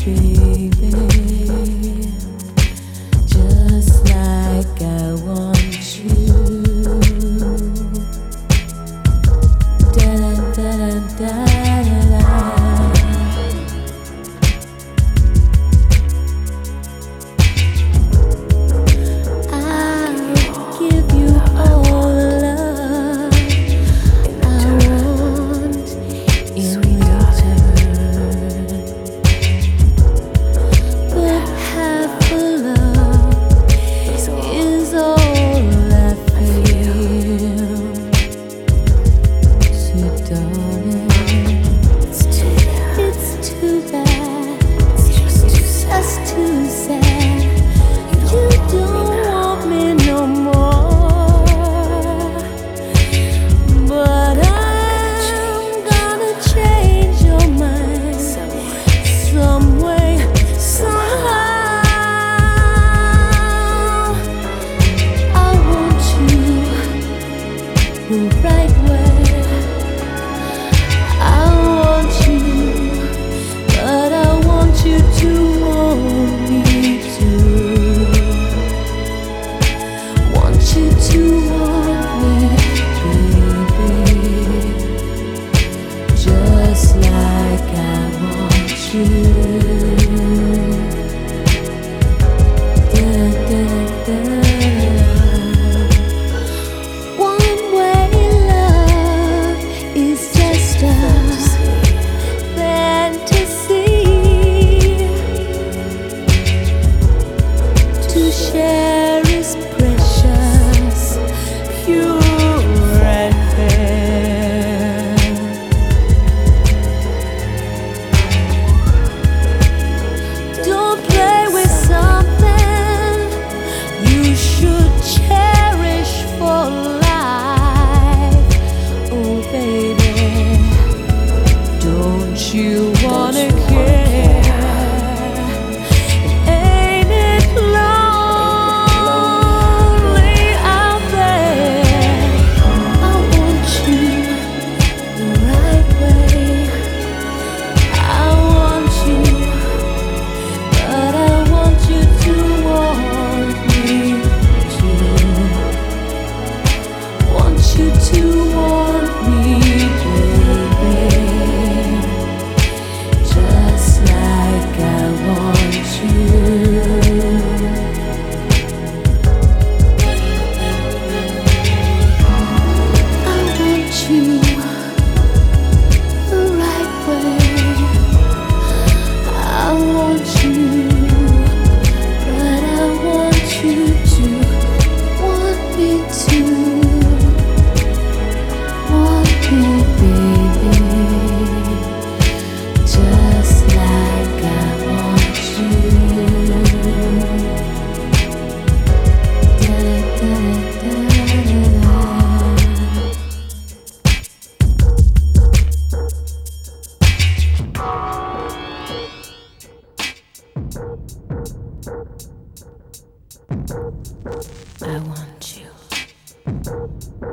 dream. the right way. I want you.